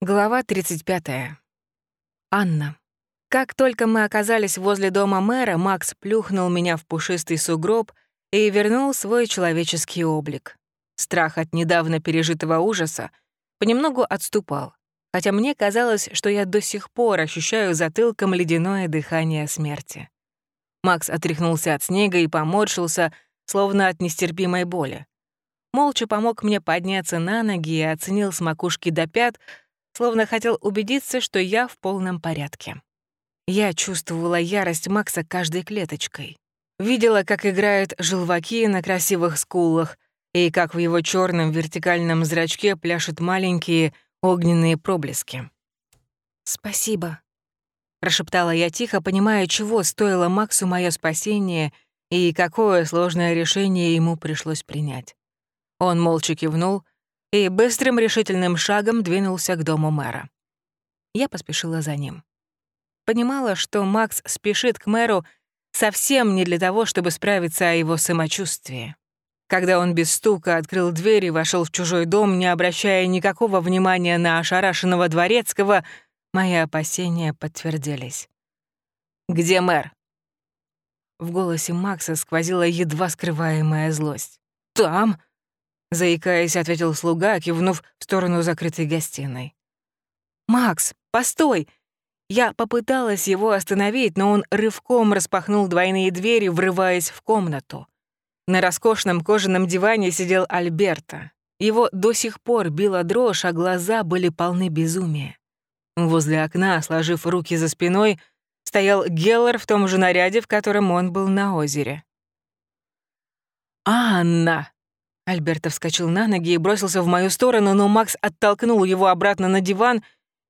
Глава 35. Анна. Как только мы оказались возле дома мэра, Макс плюхнул меня в пушистый сугроб и вернул свой человеческий облик. Страх от недавно пережитого ужаса понемногу отступал, хотя мне казалось, что я до сих пор ощущаю затылком ледяное дыхание смерти. Макс отряхнулся от снега и поморщился, словно от нестерпимой боли. Молча помог мне подняться на ноги и оценил с макушки до пят — словно хотел убедиться, что я в полном порядке. Я чувствовала ярость Макса каждой клеточкой. Видела, как играют желваки на красивых скулах и как в его черном вертикальном зрачке пляшут маленькие огненные проблески. «Спасибо», — прошептала я тихо, понимая, чего стоило Максу мое спасение и какое сложное решение ему пришлось принять. Он молча кивнул — и быстрым решительным шагом двинулся к дому мэра. Я поспешила за ним. Понимала, что Макс спешит к мэру совсем не для того, чтобы справиться о его самочувствии. Когда он без стука открыл дверь и вошел в чужой дом, не обращая никакого внимания на ошарашенного дворецкого, мои опасения подтвердились. «Где мэр?» В голосе Макса сквозила едва скрываемая злость. «Там!» Заикаясь, ответил слуга, кивнув в сторону закрытой гостиной. «Макс, постой!» Я попыталась его остановить, но он рывком распахнул двойные двери, врываясь в комнату. На роскошном кожаном диване сидел Альберто. Его до сих пор била дрожь, а глаза были полны безумия. Возле окна, сложив руки за спиной, стоял Геллер в том же наряде, в котором он был на озере. «Анна!» Альберто вскочил на ноги и бросился в мою сторону, но Макс оттолкнул его обратно на диван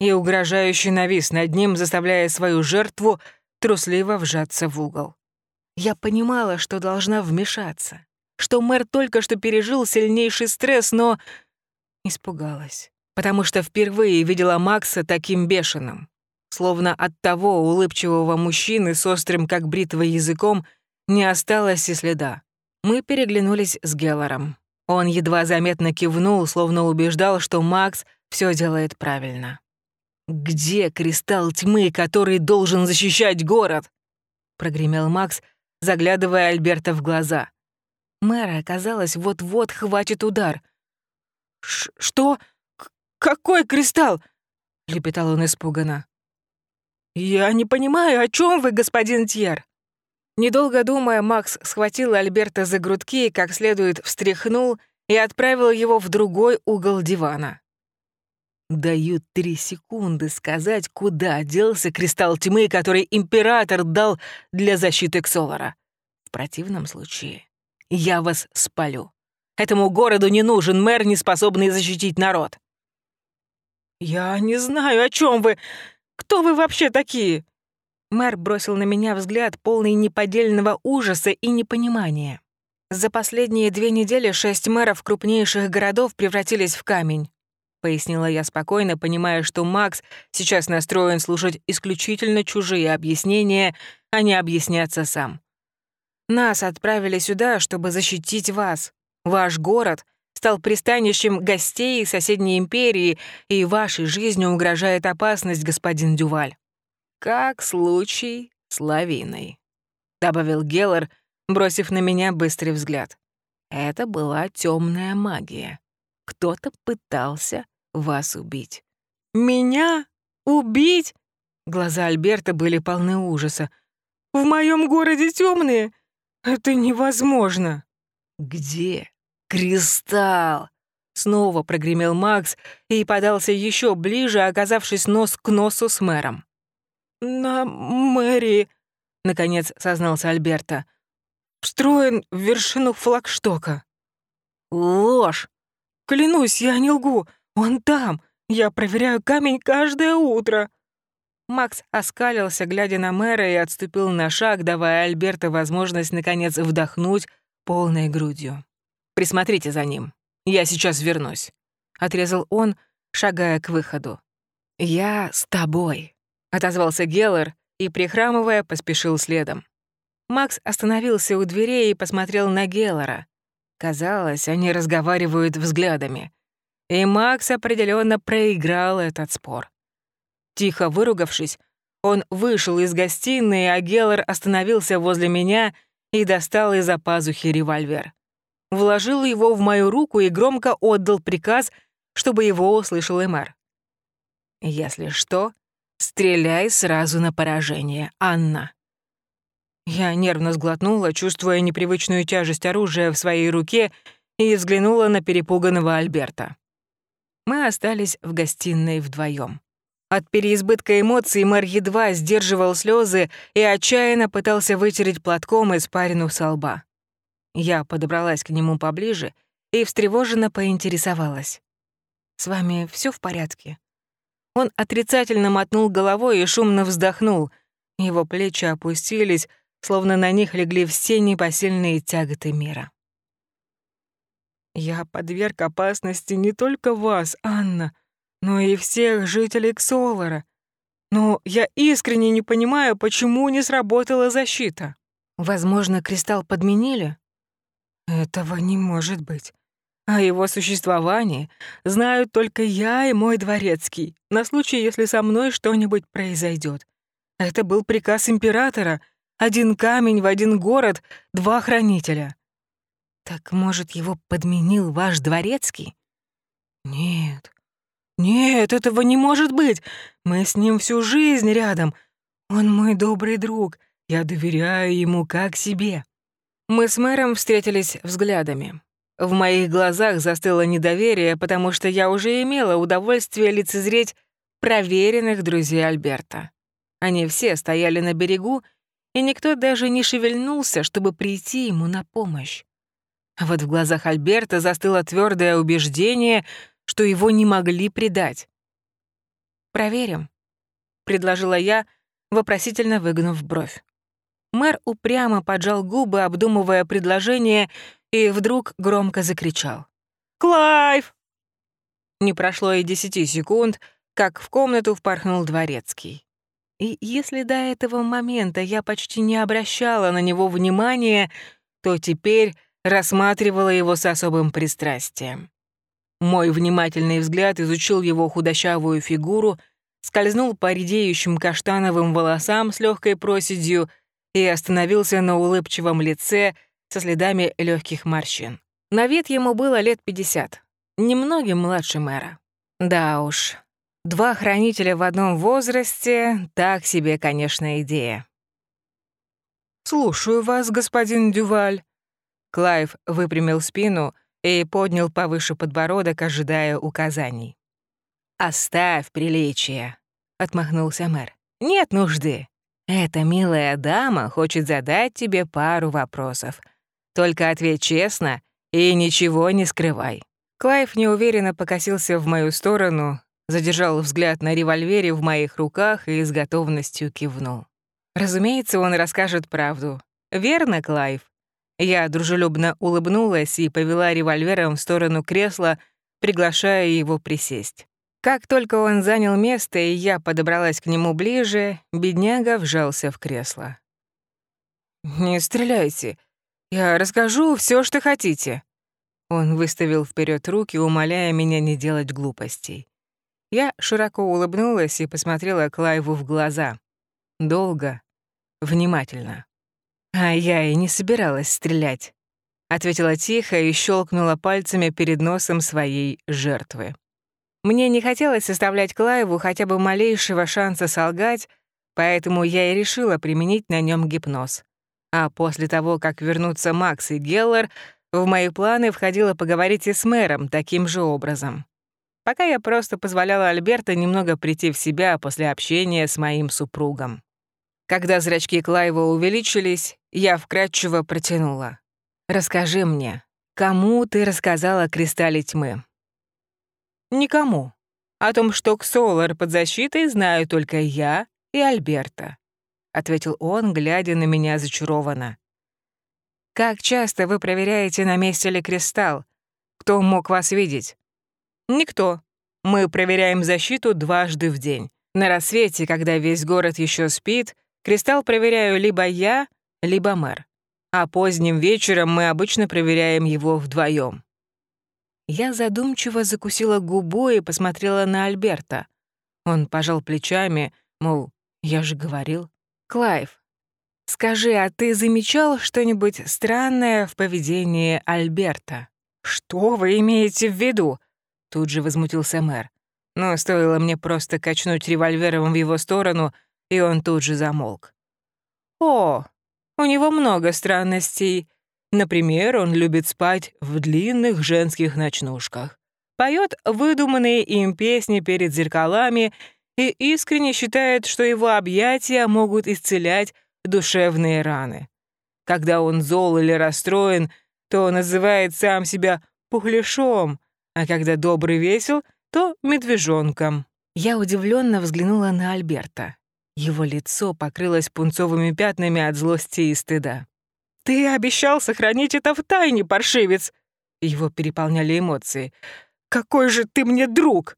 и угрожающе навис над ним, заставляя свою жертву трусливо вжаться в угол. Я понимала, что должна вмешаться, что мэр только что пережил сильнейший стресс, но испугалась, потому что впервые видела Макса таким бешеным. Словно от того улыбчивого мужчины с острым, как бритва, языком не осталось и следа. Мы переглянулись с Геллором. Он едва заметно кивнул, словно убеждал, что Макс все делает правильно. «Где кристалл тьмы, который должен защищать город?» — прогремел Макс, заглядывая Альберта в глаза. Мэра, казалось, вот-вот хватит удар. «Что? К какой кристалл?» — лепетал он испуганно. «Я не понимаю, о чем вы, господин Тьер?» Недолго думая, Макс схватил Альберта за грудки, как следует встряхнул и отправил его в другой угол дивана. Даю три секунды сказать, куда делся кристалл тьмы, который император дал для защиты Ксолара. В противном случае я вас спалю. Этому городу не нужен мэр, не способный защитить народ. «Я не знаю, о чем вы. Кто вы вообще такие?» Мэр бросил на меня взгляд, полный неподдельного ужаса и непонимания. За последние две недели шесть мэров крупнейших городов превратились в камень. Пояснила я спокойно, понимая, что Макс сейчас настроен слушать исключительно чужие объяснения, а не объясняться сам. Нас отправили сюда, чтобы защитить вас. Ваш город стал пристанищем гостей соседней империи, и вашей жизни угрожает опасность, господин Дюваль. «Как случай с лавиной», — добавил Геллер, бросив на меня быстрый взгляд. «Это была темная магия. Кто-то пытался вас убить». «Меня? Убить?» Глаза Альберта были полны ужаса. «В моем городе темные? Это невозможно!» «Где? Кристалл!» Снова прогремел Макс и подался еще ближе, оказавшись нос к носу с мэром. «На мэрии», — наконец сознался Альберта. «Встроен в вершину флагштока». «Ложь! Клянусь, я не лгу. Он там. Я проверяю камень каждое утро». Макс оскалился, глядя на мэра, и отступил на шаг, давая Альберта возможность, наконец, вдохнуть полной грудью. «Присмотрите за ним. Я сейчас вернусь», — отрезал он, шагая к выходу. «Я с тобой», отозвался Геллер и, прихрамывая, поспешил следом. Макс остановился у дверей и посмотрел на Геллера. Казалось, они разговаривают взглядами. И Макс определенно проиграл этот спор. Тихо выругавшись, он вышел из гостиной, а Геллер остановился возле меня и достал из-за пазухи револьвер. Вложил его в мою руку и громко отдал приказ, чтобы его услышал Эмер. «Если что, стреляй сразу на поражение, Анна». Я нервно сглотнула, чувствуя непривычную тяжесть оружия в своей руке, и взглянула на перепуганного Альберта. Мы остались в гостиной вдвоем. От переизбытка эмоций мэр едва сдерживал слезы и отчаянно пытался вытереть платком испарину со лба. Я подобралась к нему поближе и встревоженно поинтересовалась. «С вами все в порядке?» Он отрицательно мотнул головой и шумно вздохнул. Его плечи опустились, словно на них легли все непосильные тяготы мира. «Я подверг опасности не только вас, Анна, но и всех жителей Ксолара. Но я искренне не понимаю, почему не сработала защита. Возможно, кристалл подменили? Этого не может быть. О его существовании знают только я и мой дворецкий, на случай, если со мной что-нибудь произойдет. Это был приказ императора — один камень в один город, два хранителя. Так, может, его подменил ваш дворецкий? Нет. Нет, этого не может быть. Мы с ним всю жизнь рядом. Он мой добрый друг. Я доверяю ему как себе. Мы с мэром встретились взглядами. В моих глазах застыло недоверие, потому что я уже имела удовольствие лицезреть проверенных друзей Альберта. Они все стояли на берегу и никто даже не шевельнулся, чтобы прийти ему на помощь. А вот в глазах Альберта застыло твердое убеждение, что его не могли предать. «Проверим», — предложила я, вопросительно выгнув бровь. Мэр упрямо поджал губы, обдумывая предложение, и вдруг громко закричал. «Клайв!» Не прошло и десяти секунд, как в комнату впорхнул дворецкий. И если до этого момента я почти не обращала на него внимания, то теперь рассматривала его с особым пристрастием. Мой внимательный взгляд изучил его худощавую фигуру, скользнул по редеющим каштановым волосам с легкой проседью и остановился на улыбчивом лице со следами легких морщин. На вид ему было лет пятьдесят, немногим младше мэра. Да уж, Два хранителя в одном возрасте — так себе, конечно, идея. «Слушаю вас, господин Дюваль». Клайв выпрямил спину и поднял повыше подбородок, ожидая указаний. «Оставь приличие», — отмахнулся мэр. «Нет нужды. Эта милая дама хочет задать тебе пару вопросов. Только ответь честно и ничего не скрывай». Клайв неуверенно покосился в мою сторону, задержал взгляд на револьвере в моих руках и с готовностью кивнул. Разумеется, он расскажет правду. Верно, Клайв? Я дружелюбно улыбнулась и повела револьвером в сторону кресла, приглашая его присесть. Как только он занял место, и я подобралась к нему ближе, бедняга вжался в кресло. «Не стреляйте. Я расскажу все, что хотите». Он выставил вперед руки, умоляя меня не делать глупостей. Я широко улыбнулась и посмотрела Клайву в глаза. Долго, внимательно. «А я и не собиралась стрелять», — ответила тихо и щелкнула пальцами перед носом своей жертвы. Мне не хотелось оставлять Клайву хотя бы малейшего шанса солгать, поэтому я и решила применить на нем гипноз. А после того, как вернутся Макс и Геллер, в мои планы входило поговорить и с мэром таким же образом пока я просто позволяла Альберто немного прийти в себя после общения с моим супругом. Когда зрачки Клайва увеличились, я вкратчиво протянула. «Расскажи мне, кому ты рассказала о Кристалле Тьмы?» «Никому. О том, что Ксолар под защитой, знаю только я и Альберто», — ответил он, глядя на меня зачарованно. «Как часто вы проверяете, на месте ли кристалл? Кто мог вас видеть?» Никто. Мы проверяем защиту дважды в день. На рассвете, когда весь город еще спит, кристалл проверяю либо я, либо мэр. А поздним вечером мы обычно проверяем его вдвоем. Я задумчиво закусила губу и посмотрела на Альберта. Он пожал плечами, мол, я же говорил. «Клайв, скажи, а ты замечал что-нибудь странное в поведении Альберта?» «Что вы имеете в виду?» Тут же возмутился мэр. Но стоило мне просто качнуть револьвером в его сторону, и он тут же замолк. «О, у него много странностей. Например, он любит спать в длинных женских ночнушках, поет выдуманные им песни перед зеркалами и искренне считает, что его объятия могут исцелять душевные раны. Когда он зол или расстроен, то называет сам себя пухляшом, а когда добрый весел, то медвежонком. Я удивленно взглянула на Альберта. Его лицо покрылось пунцовыми пятнами от злости и стыда. «Ты обещал сохранить это в тайне, паршивец!» Его переполняли эмоции. «Какой же ты мне друг!»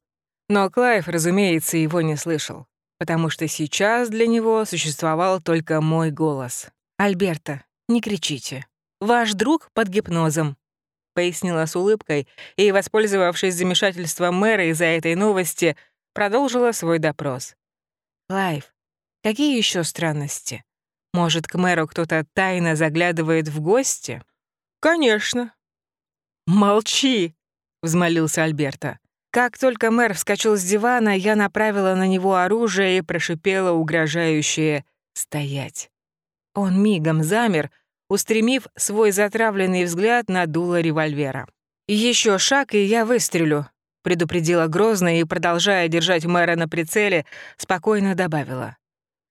Но Клайв, разумеется, его не слышал, потому что сейчас для него существовал только мой голос. «Альберта, не кричите. Ваш друг под гипнозом», — пояснила с улыбкой и, воспользовавшись замешательством мэра из-за этой новости, продолжила свой допрос. «Клайв, какие еще странности? Может, к мэру кто-то тайно заглядывает в гости?» «Конечно». «Молчи!» — взмолился Альберта. Как только мэр вскочил с дивана, я направила на него оружие и прошипела угрожающее «стоять». Он мигом замер, устремив свой затравленный взгляд на дуло револьвера. Еще шаг, и я выстрелю», — предупредила грозно и, продолжая держать мэра на прицеле, спокойно добавила.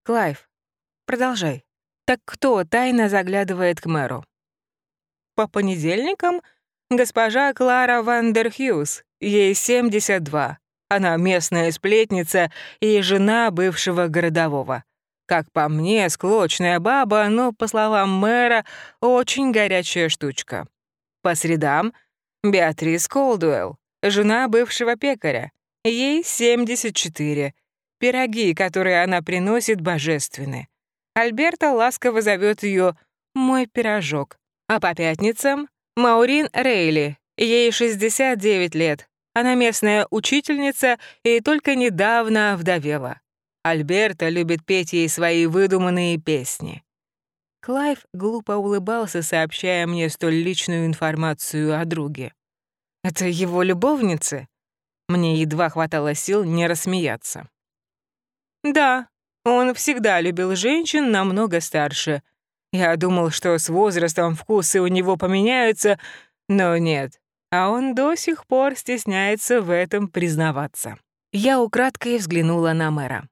«Клайв, продолжай. Так кто тайно заглядывает к мэру?» «По понедельникам госпожа Клара Вандерхьюз, Ей 72. Она местная сплетница и жена бывшего городового. Как по мне, склочная баба, но, по словам мэра, очень горячая штучка. По средам — Беатрис Колдуэлл, жена бывшего пекаря. Ей 74. Пироги, которые она приносит, божественны. Альберта ласково зовет ее «мой пирожок». А по пятницам — Маурин Рейли, Ей 69 лет. Она местная учительница и только недавно вдовела. Альберта любит петь ей свои выдуманные песни. Клайв глупо улыбался, сообщая мне столь личную информацию о друге. Это его любовницы? Мне едва хватало сил не рассмеяться. Да, он всегда любил женщин намного старше. Я думал, что с возрастом вкусы у него поменяются, но нет а он до сих пор стесняется в этом признаваться. Я украдкой взглянула на мэра.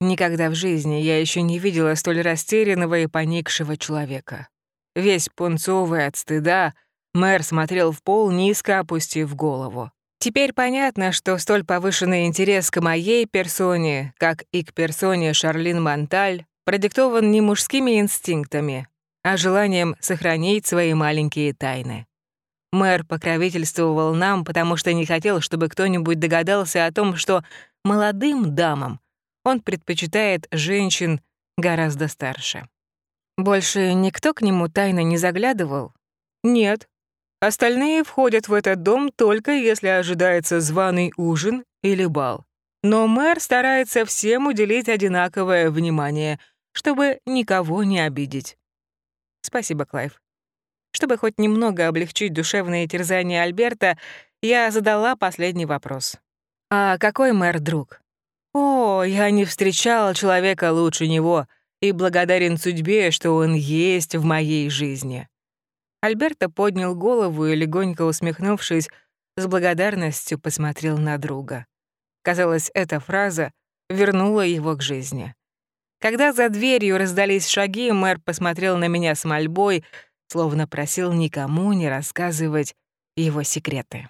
Никогда в жизни я еще не видела столь растерянного и поникшего человека. Весь пунцовый от стыда, мэр смотрел в пол, низко опустив голову. Теперь понятно, что столь повышенный интерес к моей персоне, как и к персоне Шарлин Монталь, продиктован не мужскими инстинктами, а желанием сохранить свои маленькие тайны. Мэр покровительствовал нам, потому что не хотел, чтобы кто-нибудь догадался о том, что молодым дамам он предпочитает женщин гораздо старше. Больше никто к нему тайно не заглядывал? Нет. Остальные входят в этот дом только если ожидается званый ужин или бал. Но мэр старается всем уделить одинаковое внимание, чтобы никого не обидеть. Спасибо, Клайв. Чтобы хоть немного облегчить душевные терзания Альберта, я задала последний вопрос. «А какой мэр друг?» «О, я не встречал человека лучше него и благодарен судьбе, что он есть в моей жизни». Альберто поднял голову и, легонько усмехнувшись, с благодарностью посмотрел на друга. Казалось, эта фраза вернула его к жизни. Когда за дверью раздались шаги, мэр посмотрел на меня с мольбой — словно просил никому не рассказывать его секреты.